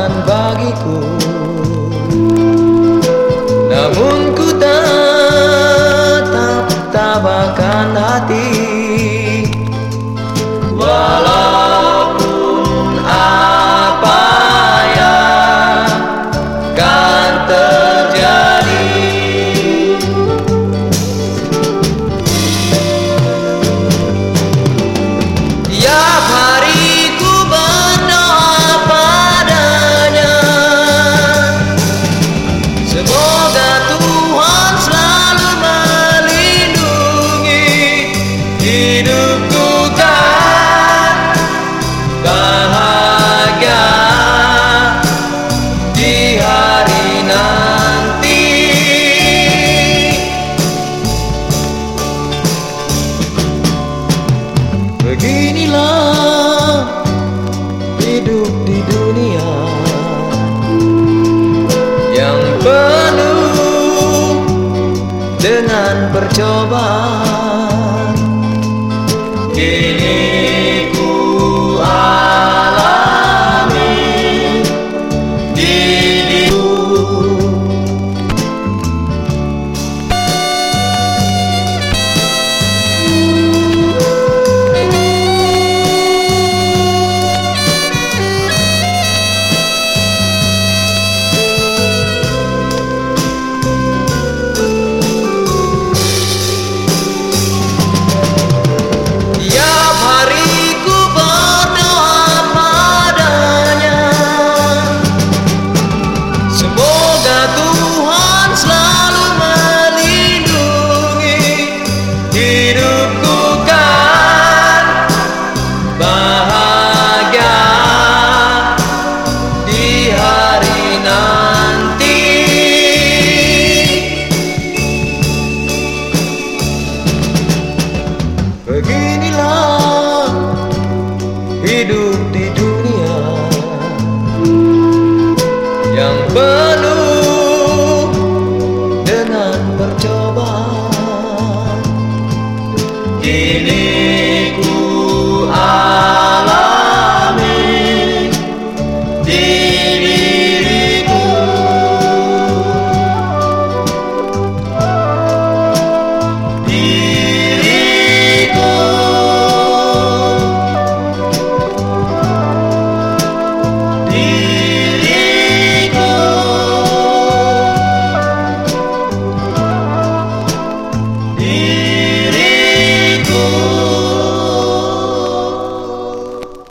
and beginilah hidup di dunia yang penuh dengan percobaan. Kini ku alami di Seen